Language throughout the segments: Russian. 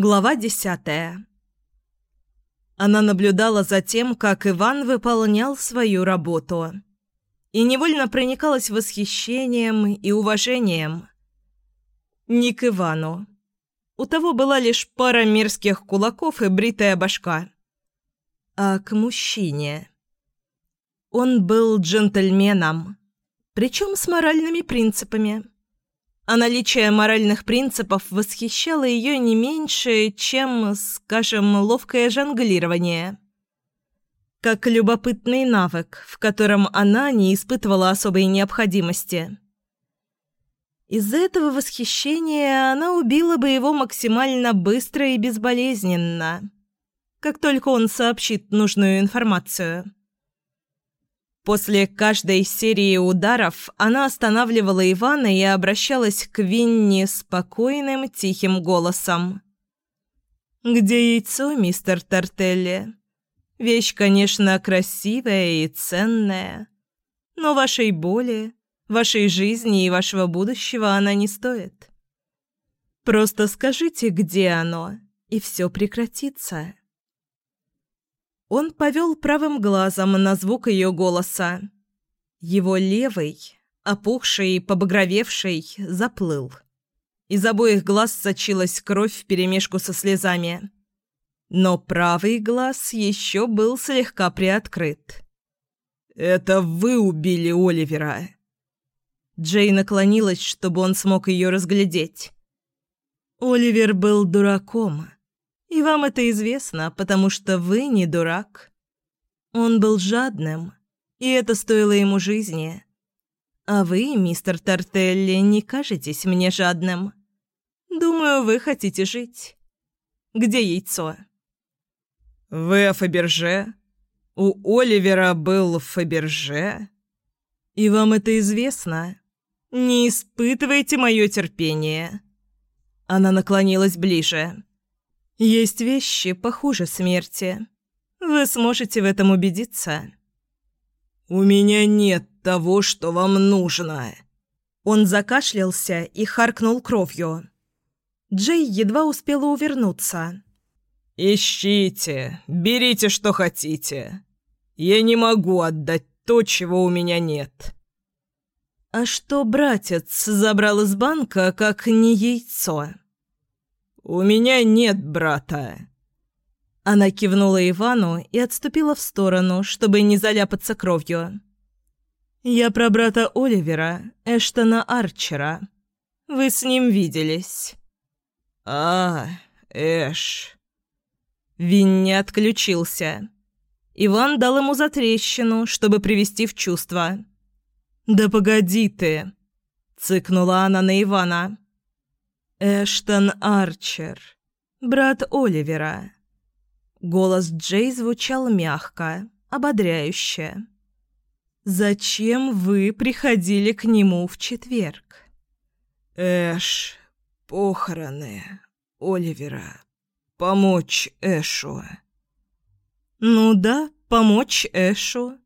Глава десятая. Она наблюдала за тем, как Иван выполнял свою работу, и невольно проникалась восхищением и уважением. Не к Ивану. У того была лишь пара мерзких кулаков и бритая башка. А к мужчине. Он был джентльменом, причем с моральными принципами а наличие моральных принципов восхищало ее не меньше, чем, скажем, ловкое жонглирование. Как любопытный навык, в котором она не испытывала особой необходимости. Из-за этого восхищения она убила бы его максимально быстро и безболезненно, как только он сообщит нужную информацию. После каждой серии ударов она останавливала Ивана и обращалась к Винни спокойным, тихим голосом. «Где яйцо, мистер Тартелли? Вещь, конечно, красивая и ценная, но вашей боли, вашей жизни и вашего будущего она не стоит. Просто скажите, где оно, и все прекратится». Он повел правым глазом на звук ее голоса. Его левый, опухший и побагровевший, заплыл. Из обоих глаз сочилась кровь вперемешку со слезами. Но правый глаз еще был слегка приоткрыт. «Это вы убили Оливера!» Джей наклонилась, чтобы он смог ее разглядеть. Оливер был дураком. И вам это известно, потому что вы не дурак. Он был жадным, и это стоило ему жизни. А вы, мистер Тартелли, не кажетесь мне жадным. Думаю, вы хотите жить. Где яйцо? Вы о Фаберже? У Оливера был Фаберже? И вам это известно? Не испытывайте мое терпение. Она наклонилась ближе. Есть вещи похуже смерти. Вы сможете в этом убедиться. У меня нет того, что вам нужно. Он закашлялся и харкнул кровью. Джей едва успела увернуться. «Ищите, берите, что хотите. Я не могу отдать то, чего у меня нет». «А что братец забрал из банка, как не яйцо?» «У меня нет брата». Она кивнула Ивану и отступила в сторону, чтобы не заляпаться кровью. «Я про брата Оливера, Эштона Арчера. Вы с ним виделись». «А, Эш...» Винни отключился. Иван дал ему затрещину, чтобы привести в чувство. «Да погоди ты!» — цыкнула она на Ивана. «Эштон Арчер, брат Оливера». Голос Джей звучал мягко, ободряюще. «Зачем вы приходили к нему в четверг?» «Эш, похороны Оливера. Помочь Эшу». «Ну да, помочь Эшу.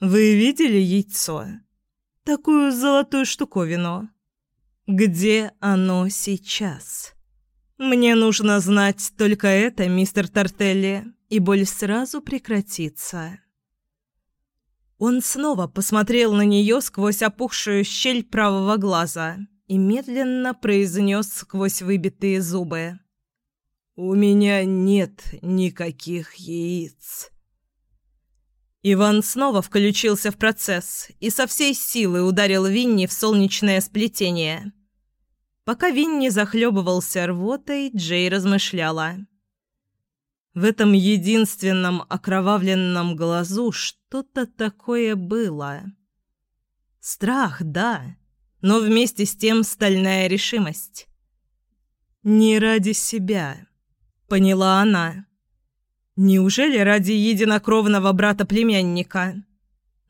Вы видели яйцо? Такую золотую штуковину?» Где оно сейчас? Мне нужно знать только это, мистер Тартелли, и боль сразу прекратится. Он снова посмотрел на нее сквозь опухшую щель правого глаза и медленно произнес сквозь выбитые зубы. «У меня нет никаких яиц». Иван снова включился в процесс и со всей силы ударил Винни в солнечное сплетение. Пока Винни захлебывался рвотой, Джей размышляла. В этом единственном окровавленном глазу что-то такое было. Страх, да, но вместе с тем стальная решимость. «Не ради себя», — поняла она. Неужели ради единокровного брата-племянника?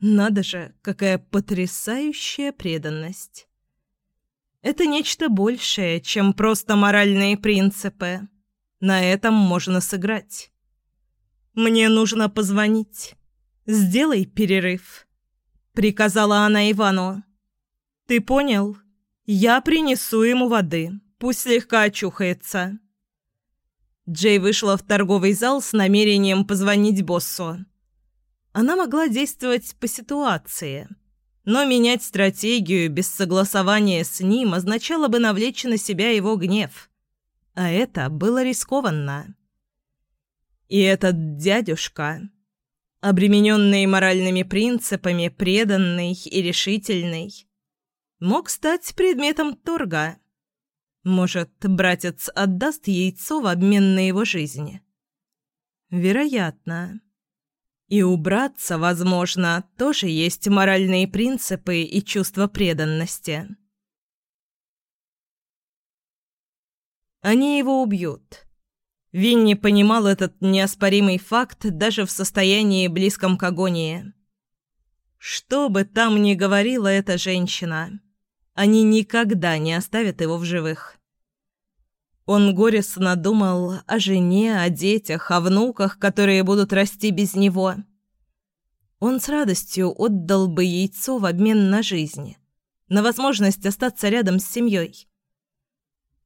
Надо же, какая потрясающая преданность. Это нечто большее, чем просто моральные принципы. На этом можно сыграть. «Мне нужно позвонить. Сделай перерыв», — приказала она Ивану. «Ты понял? Я принесу ему воды. Пусть слегка очухается». Джей вышла в торговый зал с намерением позвонить боссу. Она могла действовать по ситуации, но менять стратегию без согласования с ним означало бы навлечь на себя его гнев. А это было рискованно. И этот дядюшка, обремененный моральными принципами, преданный и решительный, мог стать предметом торга. Может, братец отдаст яйцо в обмен на его жизнь? Вероятно. И у братца, возможно, тоже есть моральные принципы и чувство преданности. Они его убьют. Винни понимал этот неоспоримый факт даже в состоянии близком к агонии. Что бы там ни говорила эта женщина, они никогда не оставят его в живых. Он горестно думал о жене, о детях, о внуках, которые будут расти без него. Он с радостью отдал бы яйцо в обмен на жизнь, на возможность остаться рядом с семьей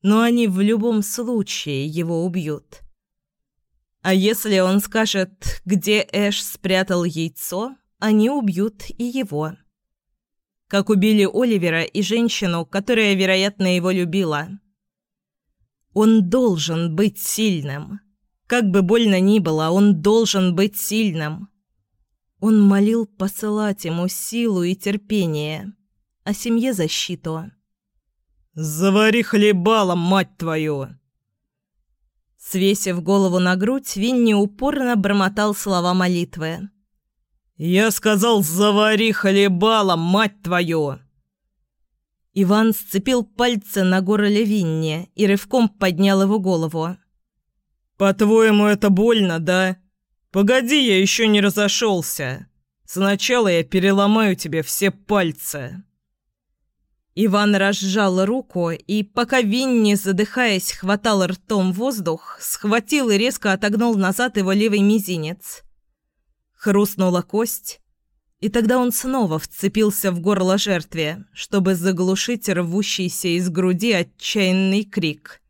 но они в любом случае его убьют. А если он скажет, где Эш спрятал яйцо, они убьют и его. Как убили Оливера и женщину, которая, вероятно, его любила. Он должен быть сильным. Как бы больно ни было, он должен быть сильным. Он молил посылать ему силу и терпение, а семье защиту. «Завари хлебало, мать твою!» Свесив голову на грудь, Винни упорно бормотал слова молитвы. «Я сказал, завари хлебало, мать твою!» Иван сцепил пальцы на горле Винни и рывком поднял его голову. «По-твоему, это больно, да? Погоди, я еще не разошелся. Сначала я переломаю тебе все пальцы». Иван разжал руку и, пока Винни, задыхаясь, хватал ртом воздух, схватил и резко отогнул назад его левый мизинец. Хрустнула кость, и тогда он снова вцепился в горло жертве, чтобы заглушить рвущийся из груди отчаянный крик.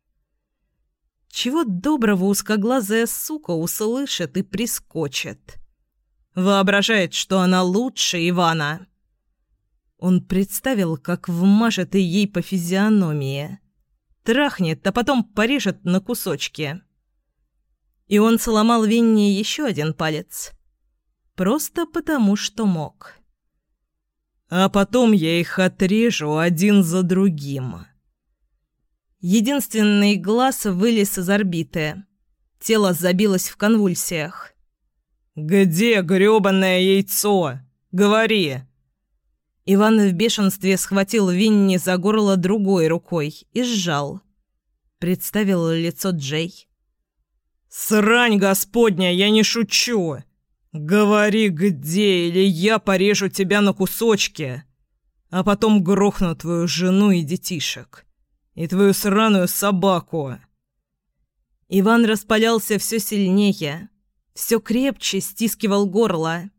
Чего доброго узкоглазая сука услышит и прискочит. Воображает, что она лучше Ивана. Он представил, как вмажет и ей по физиономии. Трахнет, а потом порежет на кусочки. И он сломал Винни еще один палец. Просто потому, что мог. А потом я их отрежу один за другим. Единственный глаз вылез из орбиты. Тело забилось в конвульсиях. «Где грёбаное яйцо? Говори!» Иван в бешенстве схватил Винни за горло другой рукой и сжал. Представил лицо Джей. «Срань господня, я не шучу! Говори, где, или я порежу тебя на кусочки, а потом грохну твою жену и детишек, и твою сраную собаку!» Иван распалялся все сильнее, все крепче стискивал горло.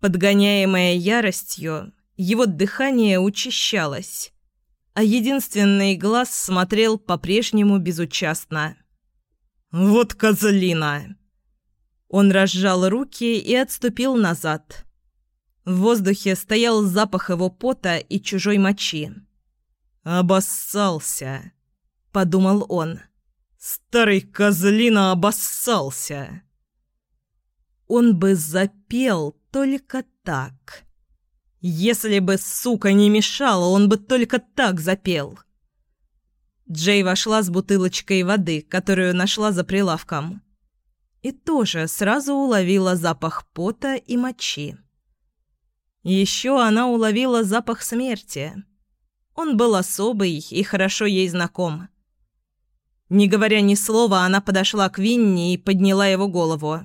Подгоняемое яростью, его дыхание учащалось, а единственный глаз смотрел по-прежнему безучастно. «Вот козлина!» Он разжал руки и отступил назад. В воздухе стоял запах его пота и чужой мочи. «Обоссался!» — подумал он. «Старый козлина обоссался!» Он бы запел, только так. Если бы сука не мешала, он бы только так запел. Джей вошла с бутылочкой воды, которую нашла за прилавком. И тоже сразу уловила запах пота и мочи. Еще она уловила запах смерти. Он был особый и хорошо ей знаком. Не говоря ни слова, она подошла к Винни и подняла его голову.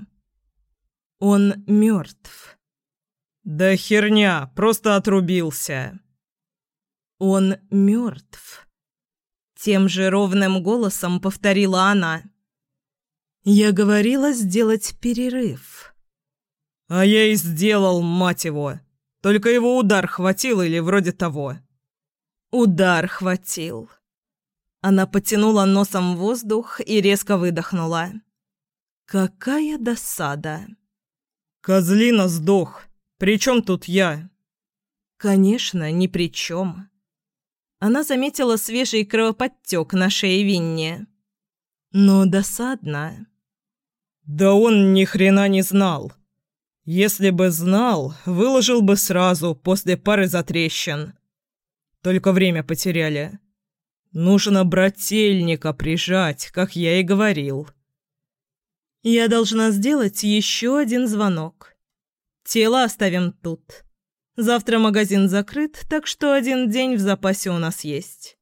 Он мертв. «Да херня, просто отрубился». «Он мертв», — тем же ровным голосом повторила она. «Я говорила сделать перерыв». «А я и сделал, мать его. Только его удар хватил или вроде того». «Удар хватил». Она потянула носом воздух и резко выдохнула. «Какая досада!» «Козлина сдох. При чем тут я?» «Конечно, ни при чем». Она заметила свежий кровоподтек на шее Винни. «Но досадно». «Да он ни хрена не знал. Если бы знал, выложил бы сразу, после пары затрещин. Только время потеряли. Нужно брательника прижать, как я и говорил». «Я должна сделать еще один звонок. Тело оставим тут». Завтра магазин закрыт, так что один день в запасе у нас есть.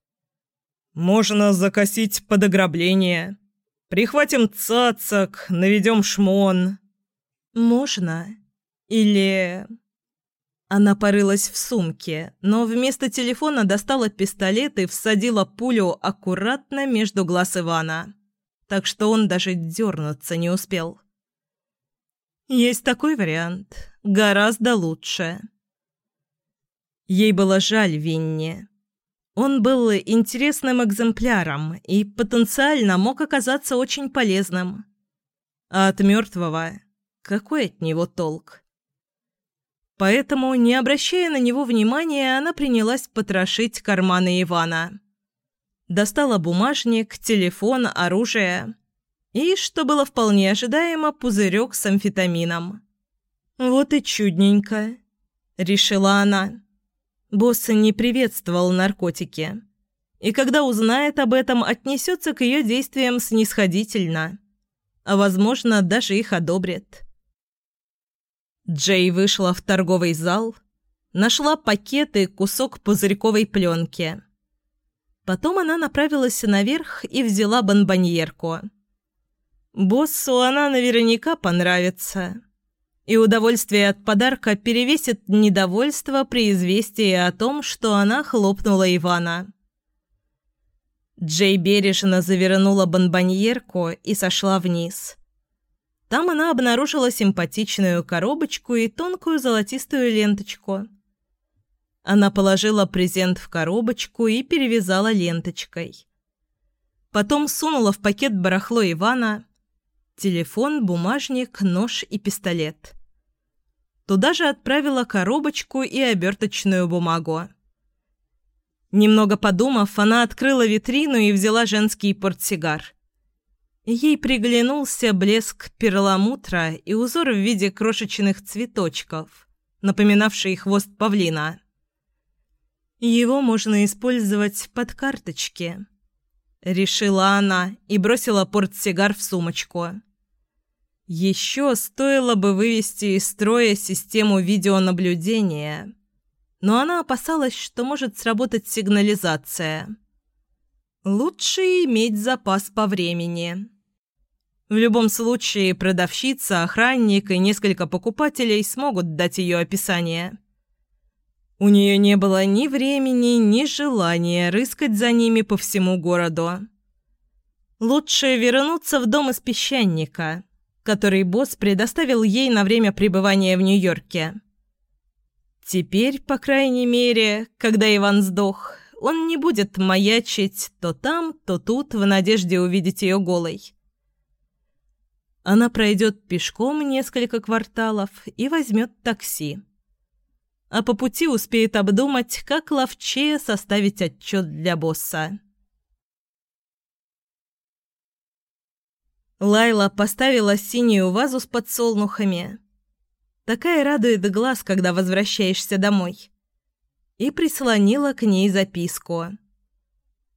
Можно закосить под ограбление. Прихватим цацак, наведем шмон. Можно. Или... Она порылась в сумке, но вместо телефона достала пистолет и всадила пулю аккуратно между глаз Ивана, так что он даже дернуться не успел. Есть такой вариант. Гораздо лучше. Ей было жаль Винни. Он был интересным экземпляром и потенциально мог оказаться очень полезным. А от мертвого какой от него толк? Поэтому, не обращая на него внимания, она принялась потрошить карманы Ивана. Достала бумажник, телефон, оружие и, что было вполне ожидаемо, пузырек с амфетамином. «Вот и чудненько», — решила она. Босс не приветствовал наркотики. И когда узнает об этом, отнесется к ее действиям снисходительно. А, возможно, даже их одобрит. Джей вышла в торговый зал, нашла пакеты и кусок пузырьковой пленки. Потом она направилась наверх и взяла бонбоньерку. Боссу она наверняка понравится и удовольствие от подарка перевесит недовольство при известии о том, что она хлопнула Ивана. Джей бережно завернула бонбоньерку и сошла вниз. Там она обнаружила симпатичную коробочку и тонкую золотистую ленточку. Она положила презент в коробочку и перевязала ленточкой. Потом сунула в пакет барахло Ивана, телефон, бумажник, нож и пистолет. Туда же отправила коробочку и оберточную бумагу. Немного подумав, она открыла витрину и взяла женский портсигар. Ей приглянулся блеск перламутра и узор в виде крошечных цветочков, напоминавший хвост павлина. Его можно использовать под карточки. Решила она и бросила портсигар в сумочку. Еще стоило бы вывести из строя систему видеонаблюдения, но она опасалась, что может сработать сигнализация. Лучше иметь запас по времени. В любом случае, продавщица, охранник и несколько покупателей смогут дать ее описание. У нее не было ни времени, ни желания рыскать за ними по всему городу. Лучше вернуться в дом из песчаника – который босс предоставил ей на время пребывания в Нью-Йорке. Теперь, по крайней мере, когда Иван сдох, он не будет маячить то там, то тут в надежде увидеть ее голой. Она пройдет пешком несколько кварталов и возьмет такси. А по пути успеет обдумать, как ловчее составить отчет для босса. Лайла поставила синюю вазу с подсолнухами. Такая радует глаз, когда возвращаешься домой. И прислонила к ней записку.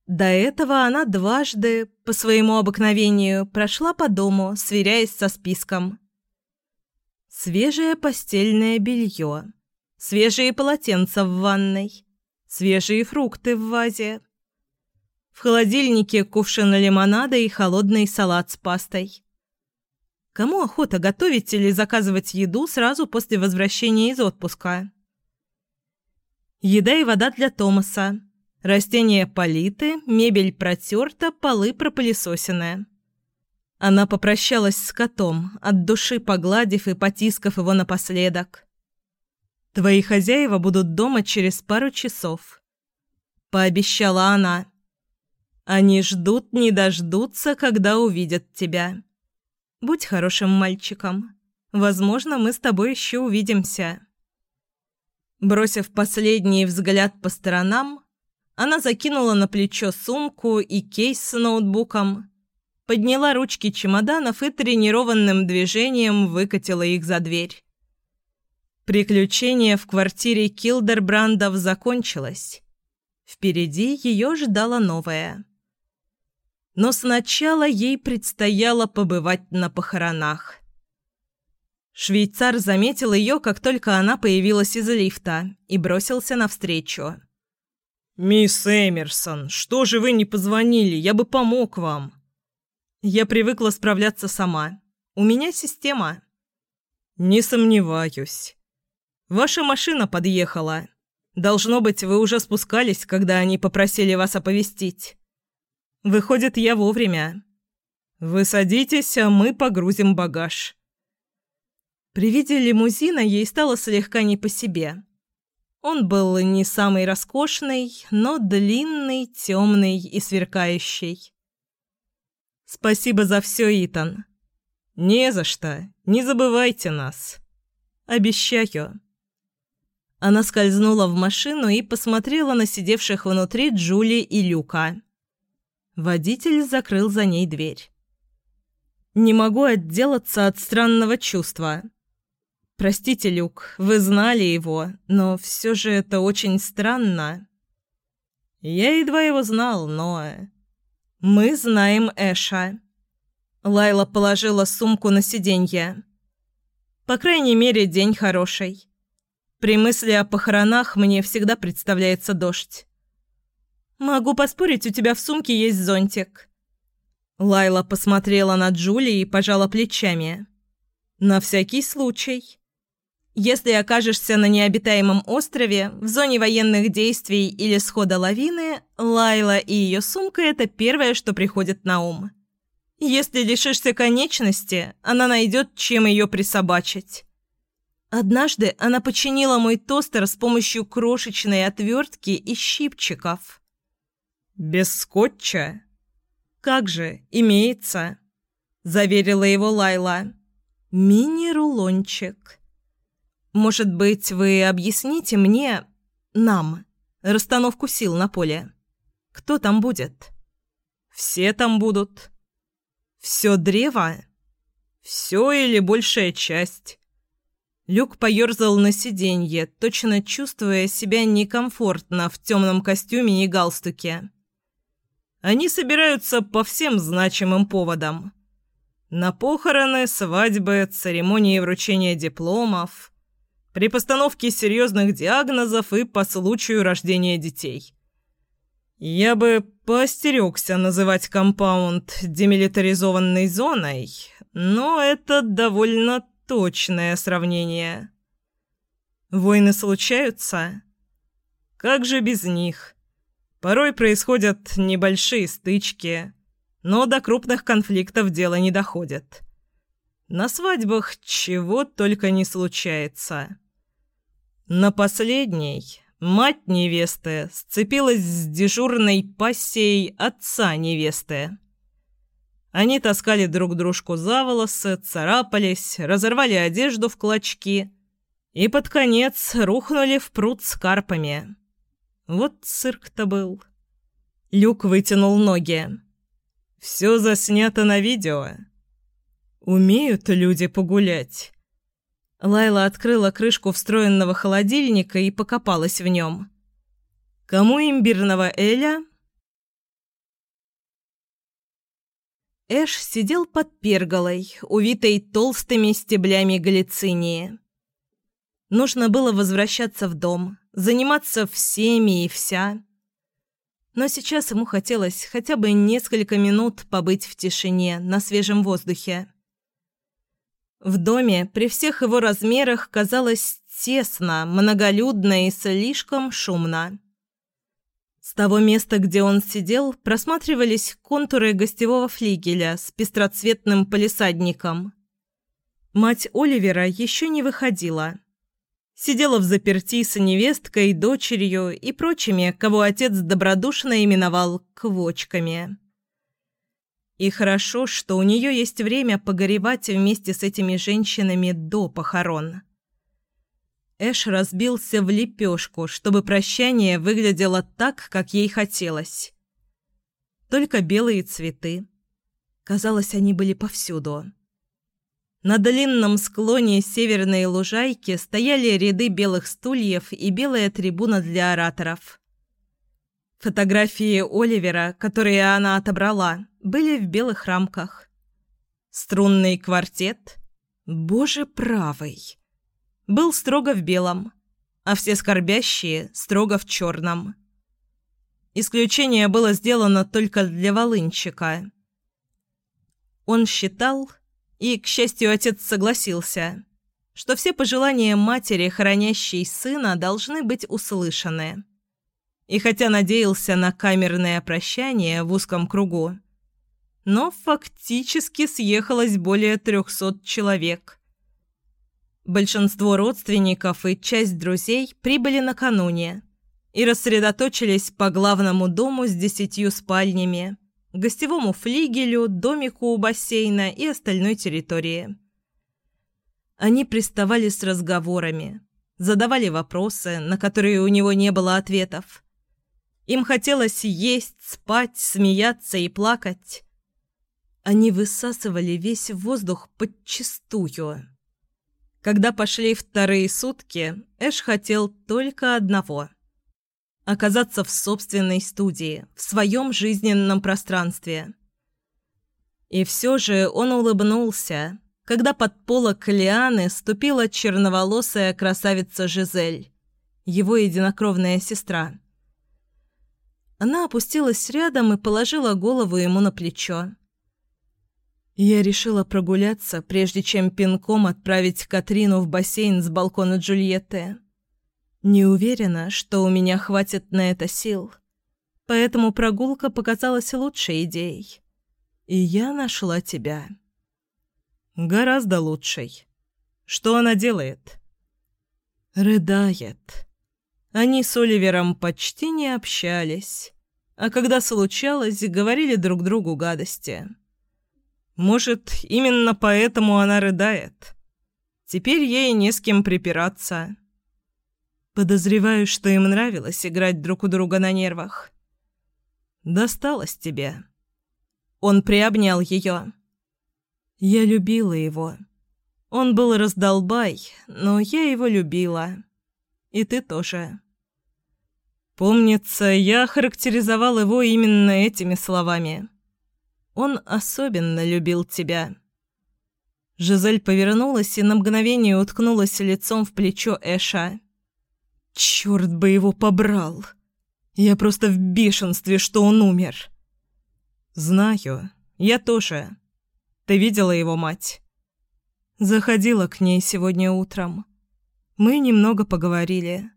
До этого она дважды, по своему обыкновению, прошла по дому, сверяясь со списком. Свежее постельное белье, свежие полотенца в ванной, свежие фрукты в вазе, в холодильнике кувшин лимонада и холодный салат с пастой. Кому охота готовить или заказывать еду сразу после возвращения из отпуска? Еда и вода для Томаса. Растения политы, мебель протерта, полы пропылесосены. Она попрощалась с котом, от души погладив и потискав его напоследок. «Твои хозяева будут дома через пару часов», — пообещала она Они ждут, не дождутся, когда увидят тебя. Будь хорошим мальчиком. Возможно, мы с тобой еще увидимся». Бросив последний взгляд по сторонам, она закинула на плечо сумку и кейс с ноутбуком, подняла ручки чемоданов и тренированным движением выкатила их за дверь. Приключение в квартире Килдербрандов закончилось. Впереди ее ждало новое. Но сначала ей предстояло побывать на похоронах. Швейцар заметил ее, как только она появилась из лифта, и бросился навстречу. «Мисс Эмерсон, что же вы не позвонили? Я бы помог вам». «Я привыкла справляться сама. У меня система». «Не сомневаюсь. Ваша машина подъехала. Должно быть, вы уже спускались, когда они попросили вас оповестить. Выходит, я вовремя. Вы садитесь, а мы погрузим багаж». При виде лимузина ей стало слегка не по себе. Он был не самый роскошный, но длинный, темный и сверкающий. «Спасибо за все, Итан». «Не за что. Не забывайте нас». «Обещаю». Она скользнула в машину и посмотрела на сидевших внутри Джули и Люка. Водитель закрыл за ней дверь. «Не могу отделаться от странного чувства». «Простите, Люк, вы знали его, но все же это очень странно». «Я едва его знал, но...» «Мы знаем Эша». Лайла положила сумку на сиденье. «По крайней мере, день хороший. При мысли о похоронах мне всегда представляется дождь». «Могу поспорить, у тебя в сумке есть зонтик». Лайла посмотрела на Джули и пожала плечами. «На всякий случай». Если окажешься на необитаемом острове, в зоне военных действий или схода лавины, Лайла и ее сумка – это первое, что приходит на ум. Если лишишься конечности, она найдет, чем ее присобачить. Однажды она починила мой тостер с помощью крошечной отвертки и щипчиков. «Без скотча?» «Как же, имеется», – заверила его Лайла. «Мини-рулончик». Может быть, вы объясните мне, нам, расстановку сил на поле? Кто там будет? Все там будут. Все древо? Все или большая часть. Люк поерзал на сиденье, точно чувствуя себя некомфортно в темном костюме и галстуке. Они собираются по всем значимым поводам. На похороны, свадьбы, церемонии вручения дипломов – при постановке серьезных диагнозов и по случаю рождения детей. Я бы поостерегся называть компаунд демилитаризованной зоной, но это довольно точное сравнение. Войны случаются? Как же без них? Порой происходят небольшие стычки, но до крупных конфликтов дело не доходит. На свадьбах чего только не случается. На последней мать невесты сцепилась с дежурной пассией отца невесты. Они таскали друг дружку за волосы, царапались, разорвали одежду в клочки и под конец рухнули в пруд с карпами. Вот цирк-то был. Люк вытянул ноги. «Все заснято на видео. Умеют люди погулять». Лайла открыла крышку встроенного холодильника и покопалась в нем. «Кому имбирного Эля?» Эш сидел под перголой, увитой толстыми стеблями галицинии. Нужно было возвращаться в дом, заниматься всеми и вся. Но сейчас ему хотелось хотя бы несколько минут побыть в тишине, на свежем воздухе. В доме при всех его размерах казалось тесно, многолюдно и слишком шумно. С того места, где он сидел, просматривались контуры гостевого флигеля с пестроцветным палисадником. Мать Оливера еще не выходила. Сидела в заперти с невесткой, дочерью и прочими, кого отец добродушно именовал «квочками». И хорошо, что у нее есть время погоревать вместе с этими женщинами до похорон. Эш разбился в лепешку, чтобы прощание выглядело так, как ей хотелось. Только белые цветы. Казалось, они были повсюду. На длинном склоне северной лужайки стояли ряды белых стульев и белая трибуна для ораторов. Фотографии Оливера, которые она отобрала, были в белых рамках. Струнный квартет, боже правый, был строго в белом, а все скорбящие строго в черном. Исключение было сделано только для волынчика. Он считал, и, к счастью, отец согласился, что все пожелания матери, хранящей сына, должны быть услышаны. И хотя надеялся на камерное прощание в узком кругу, но фактически съехалось более трехсот человек. Большинство родственников и часть друзей прибыли накануне и рассредоточились по главному дому с десятью спальнями, гостевому флигелю, домику у бассейна и остальной территории. Они приставали с разговорами, задавали вопросы, на которые у него не было ответов. Им хотелось есть, спать, смеяться и плакать. Они высасывали весь воздух подчистую. Когда пошли вторые сутки, Эш хотел только одного – оказаться в собственной студии, в своем жизненном пространстве. И все же он улыбнулся, когда под полок Лианы ступила черноволосая красавица Жизель, его единокровная сестра. Она опустилась рядом и положила голову ему на плечо. Я решила прогуляться, прежде чем пинком отправить Катрину в бассейн с балкона Джульетты. Не уверена, что у меня хватит на это сил, поэтому прогулка показалась лучшей идеей. И я нашла тебя. Гораздо лучшей. Что она делает? Рыдает. Они с Оливером почти не общались, а когда случалось, говорили друг другу гадости. Может, именно поэтому она рыдает. Теперь ей не с кем припираться. Подозреваю, что им нравилось играть друг у друга на нервах. Досталось тебе. Он приобнял ее. Я любила его. Он был раздолбай, но я его любила. И ты тоже. Помнится, я характеризовал его именно этими словами. Он особенно любил тебя». Жизель повернулась и на мгновение уткнулась лицом в плечо Эша. «Черт бы его побрал! Я просто в бешенстве, что он умер!» «Знаю. Я тоже. Ты видела его мать?» Заходила к ней сегодня утром. Мы немного поговорили.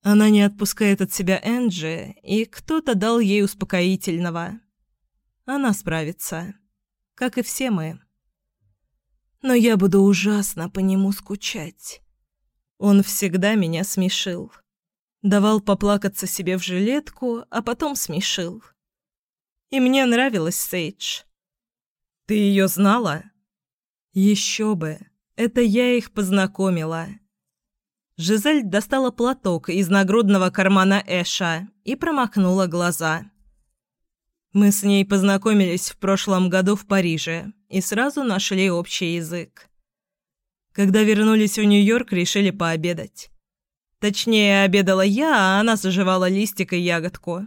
Она не отпускает от себя Энджи, и кто-то дал ей успокоительного. Она справится. Как и все мы. Но я буду ужасно по нему скучать. Он всегда меня смешил. Давал поплакаться себе в жилетку, а потом смешил. И мне нравилась Сейдж. Ты ее знала? Еще бы. Это я их познакомила. Жизель достала платок из нагрудного кармана Эша и промокнула глаза. Мы с ней познакомились в прошлом году в Париже и сразу нашли общий язык. Когда вернулись в Нью-Йорк, решили пообедать. Точнее, обедала я, а она заживала листик и ягодку.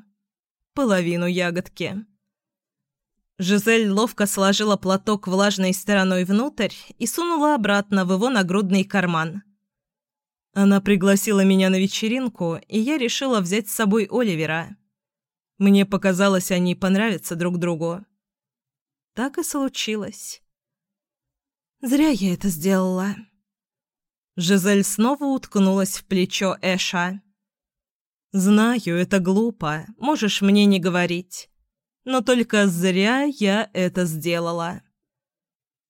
Половину ягодки. Жизель ловко сложила платок влажной стороной внутрь и сунула обратно в его нагрудный карман. Она пригласила меня на вечеринку, и я решила взять с собой Оливера. Мне показалось, они понравятся друг другу. Так и случилось. Зря я это сделала. Жизель снова уткнулась в плечо Эша. «Знаю, это глупо, можешь мне не говорить. Но только зря я это сделала.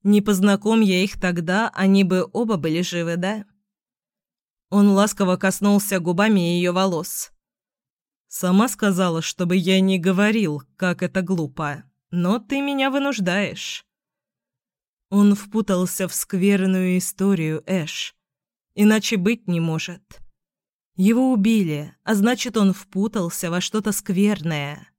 Не познакомь я их тогда, они бы оба были живы, да?» Он ласково коснулся губами ее волос. «Сама сказала, чтобы я не говорил, как это глупо, но ты меня вынуждаешь». Он впутался в скверную историю, Эш. Иначе быть не может. Его убили, а значит, он впутался во что-то скверное.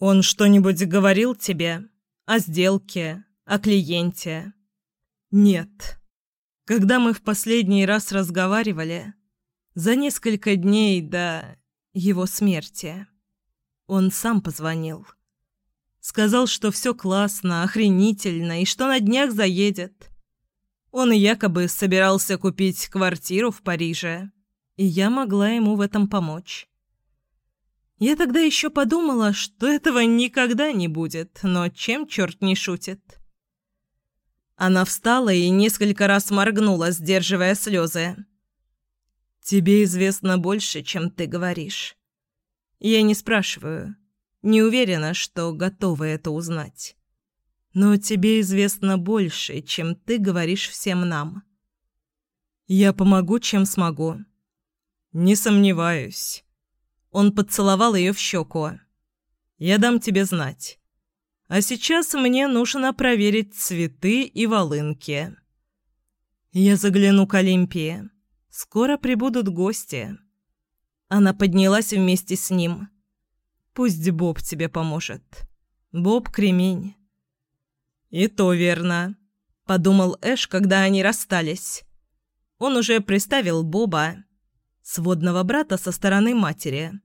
«Он что-нибудь говорил тебе? О сделке? О клиенте?» «Нет», когда мы в последний раз разговаривали, за несколько дней до его смерти, он сам позвонил. Сказал, что все классно, охренительно и что на днях заедет. Он якобы собирался купить квартиру в Париже, и я могла ему в этом помочь. Я тогда еще подумала, что этого никогда не будет, но чем черт не шутит. Она встала и несколько раз моргнула, сдерживая слезы. «Тебе известно больше, чем ты говоришь. Я не спрашиваю. Не уверена, что готова это узнать. Но тебе известно больше, чем ты говоришь всем нам. Я помогу, чем смогу». «Не сомневаюсь». Он поцеловал ее в щеку. «Я дам тебе знать. А сейчас мне нужно проверить цветы и волынки. Я загляну к Олимпии. Скоро прибудут гости. Она поднялась вместе с ним. Пусть Боб тебе поможет. Боб кремень. И то верно, подумал Эш, когда они расстались. Он уже приставил Боба, сводного брата со стороны матери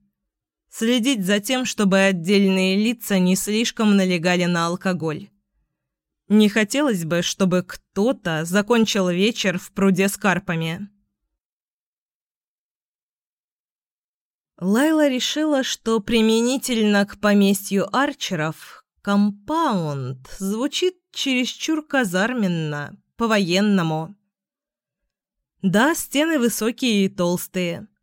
Следить за тем, чтобы отдельные лица не слишком налегали на алкоголь. Не хотелось бы, чтобы кто-то закончил вечер в пруде с карпами. Лайла решила, что применительно к поместью Арчеров «компаунд» звучит чересчур казарменно, по-военному. Да, стены высокие и толстые –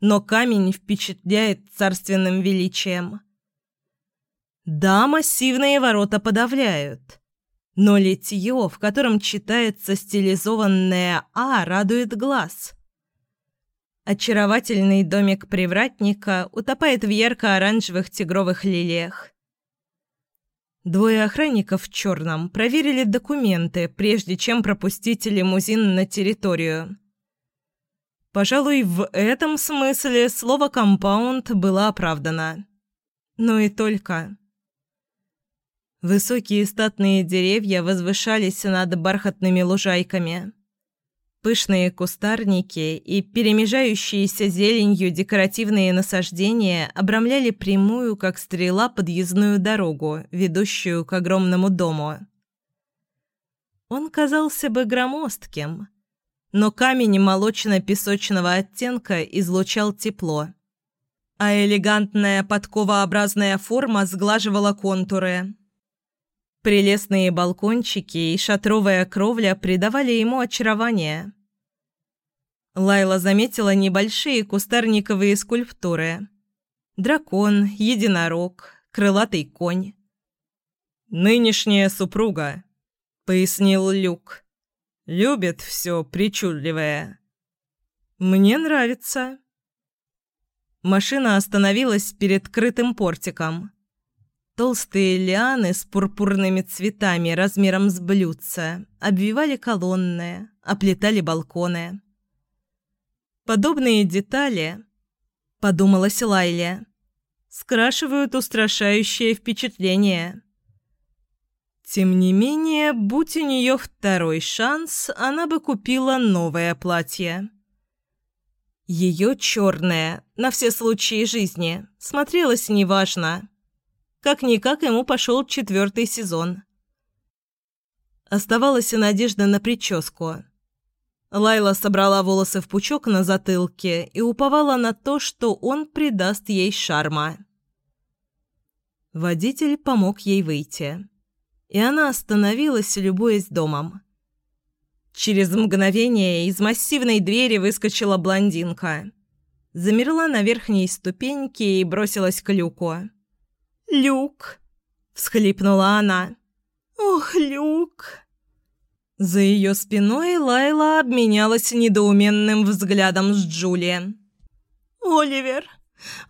но камень впечатляет царственным величием. Да, массивные ворота подавляют, но литье, в котором читается стилизованное «А», радует глаз. Очаровательный домик привратника утопает в ярко-оранжевых тигровых лилиях. Двое охранников в черном проверили документы, прежде чем пропустить лимузин на территорию. Пожалуй, в этом смысле слово «компаунд» было оправдано. Но и только. Высокие статные деревья возвышались над бархатными лужайками. Пышные кустарники и перемежающиеся зеленью декоративные насаждения обрамляли прямую, как стрела, подъездную дорогу, ведущую к огромному дому. Он казался бы громоздким – но камень молочно-песочного оттенка излучал тепло. А элегантная подковообразная форма сглаживала контуры. Прелестные балкончики и шатровая кровля придавали ему очарование. Лайла заметила небольшие кустарниковые скульптуры. Дракон, единорог, крылатый конь. «Нынешняя супруга», — пояснил Люк. Любит все причудливое. Мне нравится. Машина остановилась перед крытым портиком. Толстые лианы с пурпурными цветами размером с блюдца обвивали колонны, оплетали балконы. Подобные детали, подумала Лайле, скрашивают устрашающее впечатление. Тем не менее, будь у нее второй шанс, она бы купила новое платье. Ее черное, на все случаи жизни, смотрелось неважно. Как-никак ему пошел четвертый сезон. Оставалась и надежда на прическу. Лайла собрала волосы в пучок на затылке и уповала на то, что он придаст ей шарма. Водитель помог ей выйти и она остановилась, любуясь домом. Через мгновение из массивной двери выскочила блондинка. Замерла на верхней ступеньке и бросилась к люку. «Люк!» – всхлипнула она. «Ох, Люк!» За ее спиной Лайла обменялась недоуменным взглядом с Джули. «Оливер!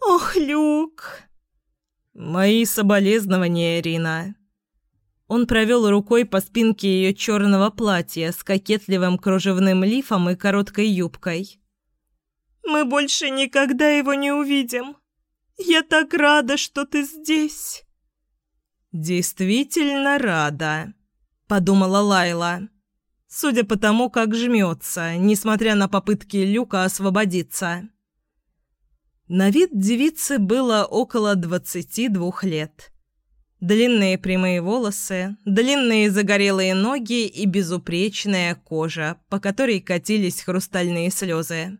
Ох, Люк!» «Мои соболезнования, Рина!» Он провел рукой по спинке ее черного платья с кокетливым кружевным лифом и короткой юбкой. «Мы больше никогда его не увидим. Я так рада, что ты здесь!» «Действительно рада», — подумала Лайла. Судя по тому, как жмется, несмотря на попытки Люка освободиться. На вид девицы было около двадцати двух лет. Длинные прямые волосы, длинные загорелые ноги и безупречная кожа, по которой катились хрустальные слезы.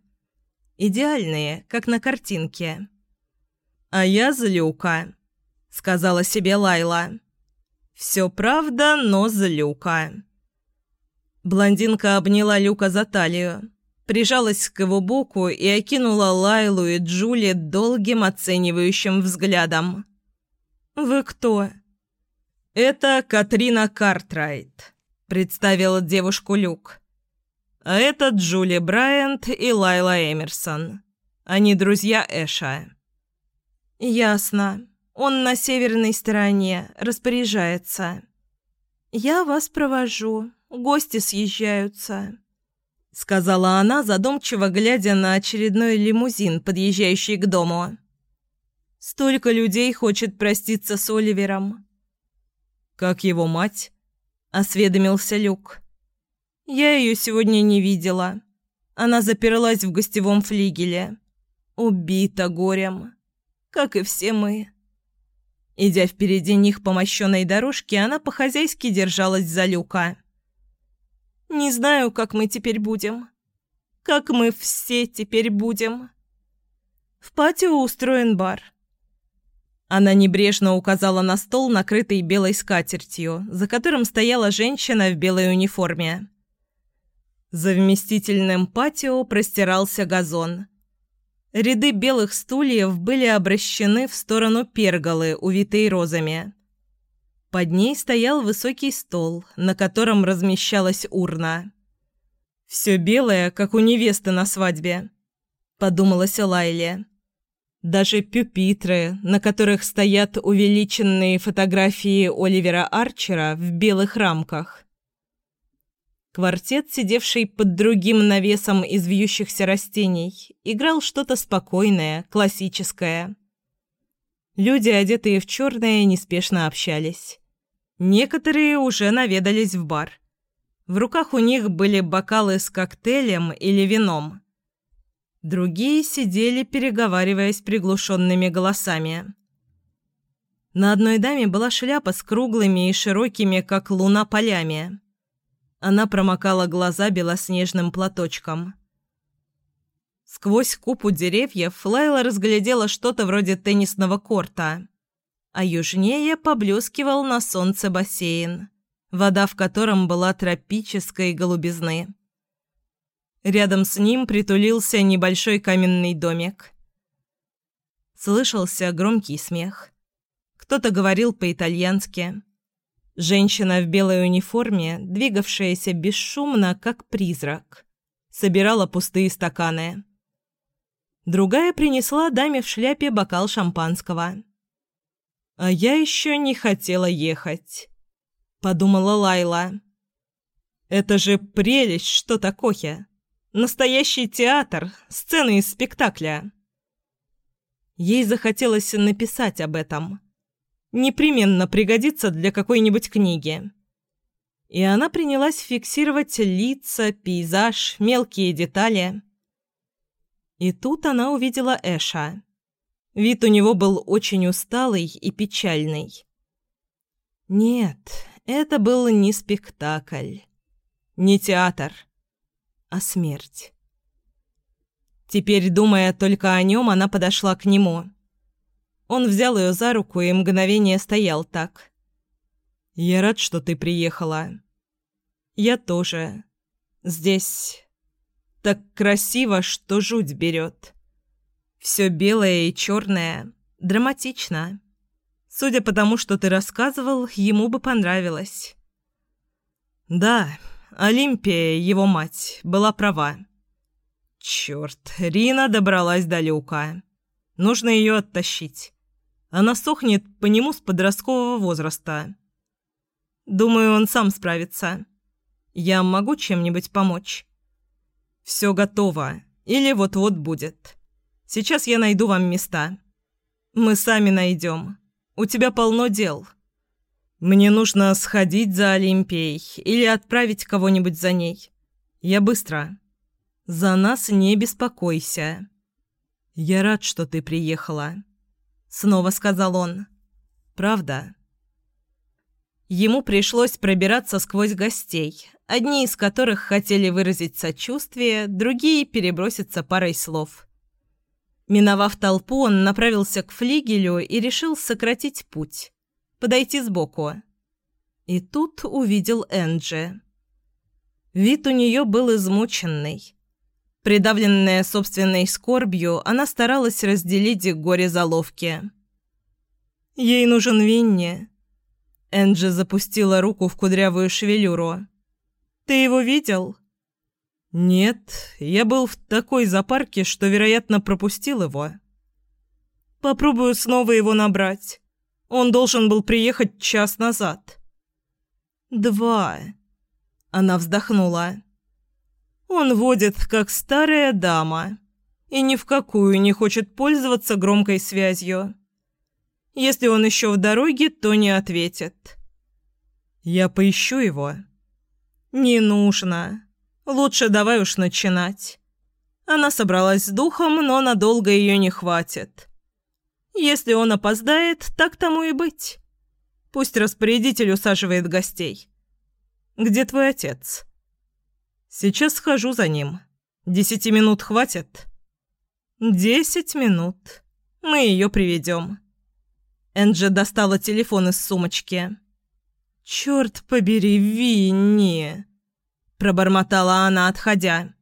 Идеальные, как на картинке. «А я злюка», — сказала себе Лайла. «Все правда, но злюка». Блондинка обняла Люка за талию, прижалась к его боку и окинула Лайлу и Джули долгим оценивающим взглядом. «Вы кто?» «Это Катрина Картрайт», — представил девушку Люк. «А это Джули Брайант и Лайла Эмерсон. Они друзья Эша». «Ясно. Он на северной стороне, распоряжается. Я вас провожу» гости съезжаются», — сказала она, задумчиво глядя на очередной лимузин, подъезжающий к дому. «Столько людей хочет проститься с Оливером». «Как его мать?» — осведомился Люк. «Я ее сегодня не видела. Она заперлась в гостевом флигеле. Убита горем. Как и все мы». Идя впереди них по мощенной дорожке, она по-хозяйски держалась за Люка. Не знаю, как мы теперь будем. Как мы все теперь будем. В патио устроен бар. Она небрежно указала на стол, накрытый белой скатертью, за которым стояла женщина в белой униформе. За вместительным патио простирался газон. Ряды белых стульев были обращены в сторону перголы, увитой розами. Под ней стоял высокий стол, на котором размещалась урна. «Все белое, как у невесты на свадьбе», — подумалась Лайле. Даже пюпитры, на которых стоят увеличенные фотографии Оливера Арчера в белых рамках. Квартет, сидевший под другим навесом из вьющихся растений, играл что-то спокойное, классическое. Люди, одетые в черное, неспешно общались. Некоторые уже наведались в бар. В руках у них были бокалы с коктейлем или вином. Другие сидели, переговариваясь приглушенными голосами. На одной даме была шляпа с круглыми и широкими, как луна, полями. Она промокала глаза белоснежным платочком. Сквозь купу деревьев Лайла разглядела что-то вроде теннисного корта а южнее поблескивал на солнце бассейн, вода в котором была тропической голубизны. Рядом с ним притулился небольшой каменный домик. Слышался громкий смех. Кто-то говорил по-итальянски. Женщина в белой униформе, двигавшаяся бесшумно, как призрак, собирала пустые стаканы. Другая принесла даме в шляпе бокал шампанского. «А я еще не хотела ехать», — подумала Лайла. «Это же прелесть, что такое! Настоящий театр, сцены из спектакля!» Ей захотелось написать об этом. Непременно пригодится для какой-нибудь книги. И она принялась фиксировать лица, пейзаж, мелкие детали. И тут она увидела Эша. Вид у него был очень усталый и печальный. Нет, это был не спектакль, не театр, а смерть. Теперь, думая только о нем, она подошла к нему. Он взял ее за руку и мгновение стоял так. «Я рад, что ты приехала». «Я тоже. Здесь так красиво, что жуть берет». Все белое и черное. Драматично. Судя по тому, что ты рассказывал, ему бы понравилось. Да, Олимпия, его мать, была права. Черт, Рина добралась до люка. Нужно ее оттащить. Она сохнет по нему с подросткового возраста. Думаю, он сам справится. Я могу чем-нибудь помочь? Все готово. Или вот-вот будет. Сейчас я найду вам места. Мы сами найдем. У тебя полно дел. Мне нужно сходить за Олимпией или отправить кого-нибудь за ней. Я быстро. За нас не беспокойся. Я рад, что ты приехала. Снова сказал он. Правда? Ему пришлось пробираться сквозь гостей, одни из которых хотели выразить сочувствие, другие переброситься парой слов. Миновав толпу, он направился к флигелю и решил сократить путь подойти сбоку. И тут увидел Энджи. Вид у нее был измученный. Придавленная собственной скорбью, она старалась разделить горе заловки. «Ей нужен Винни». Энджи запустила руку в кудрявую шевелюру. «Ты его видел?» «Нет, я был в такой запарке, что, вероятно, пропустил его». «Попробую снова его набрать». Он должен был приехать час назад. Два. Она вздохнула. Он водит, как старая дама, и ни в какую не хочет пользоваться громкой связью. Если он еще в дороге, то не ответит. Я поищу его. Не нужно. Лучше давай уж начинать. Она собралась с духом, но надолго ее не хватит. Если он опоздает, так тому и быть. Пусть распорядитель усаживает гостей. Где твой отец? Сейчас схожу за ним. Десяти минут хватит? Десять минут. Мы ее приведем. Энджи достала телефон из сумочки. «Черт побери, Винни!» Пробормотала она, отходя.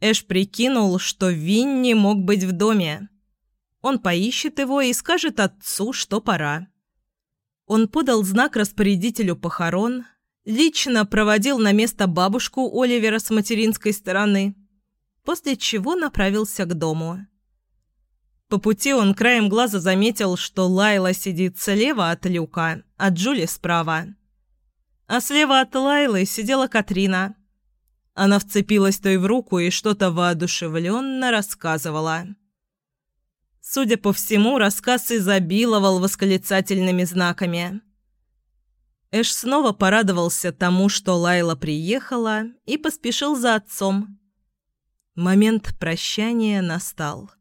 Эш прикинул, что Винни мог быть в доме. Он поищет его и скажет отцу, что пора. Он подал знак распорядителю похорон, лично проводил на место бабушку Оливера с материнской стороны, после чего направился к дому. По пути он краем глаза заметил, что Лайла сидит слева от люка, а Джули справа. А слева от Лайлы сидела Катрина. Она вцепилась той в руку и что-то воодушевленно рассказывала. Судя по всему, рассказ изобиловал восклицательными знаками. Эш снова порадовался тому, что Лайла приехала, и поспешил за отцом. Момент прощания настал.